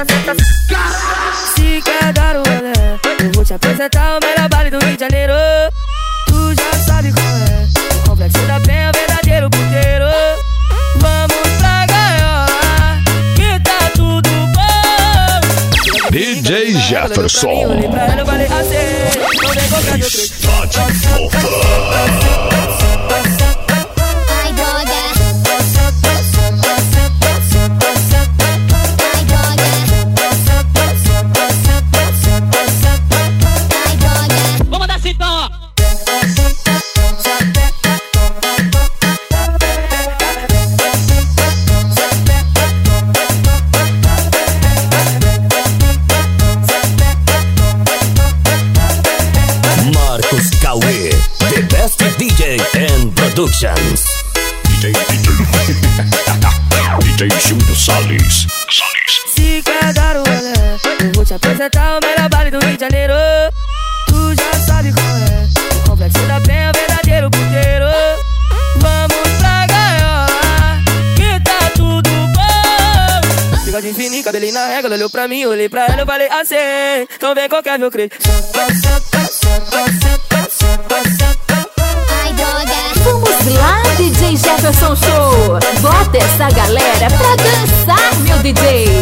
Se quer dar o rolê, eu vou te apresentar o melhor baile do Rio de Janeiro. Tu já sabe qual é. O complexo da penha, verdadeiro puteiro. Vamos pra gaiola, que tá tudo bom. DJ Jefferson. DJ and productions. DJ DJ Júlio Salles. Se quer dar o rolê, eu vou te apresentar o melhor baile do Rio de Janeiro. Tu já sabe qual é. O complexo da penha, verdadeiro puteiro. Vamos pra gaiola, que tá tudo bom. Bigode fininho, cabelinho na régua, ela olhou pra mim, olhei pra ela, eu falei assim. Então vem qualquer meu. Senta, senta, senta, senta, senta, Jefferson Show. Bota essa galera pra dançar, meu DJ.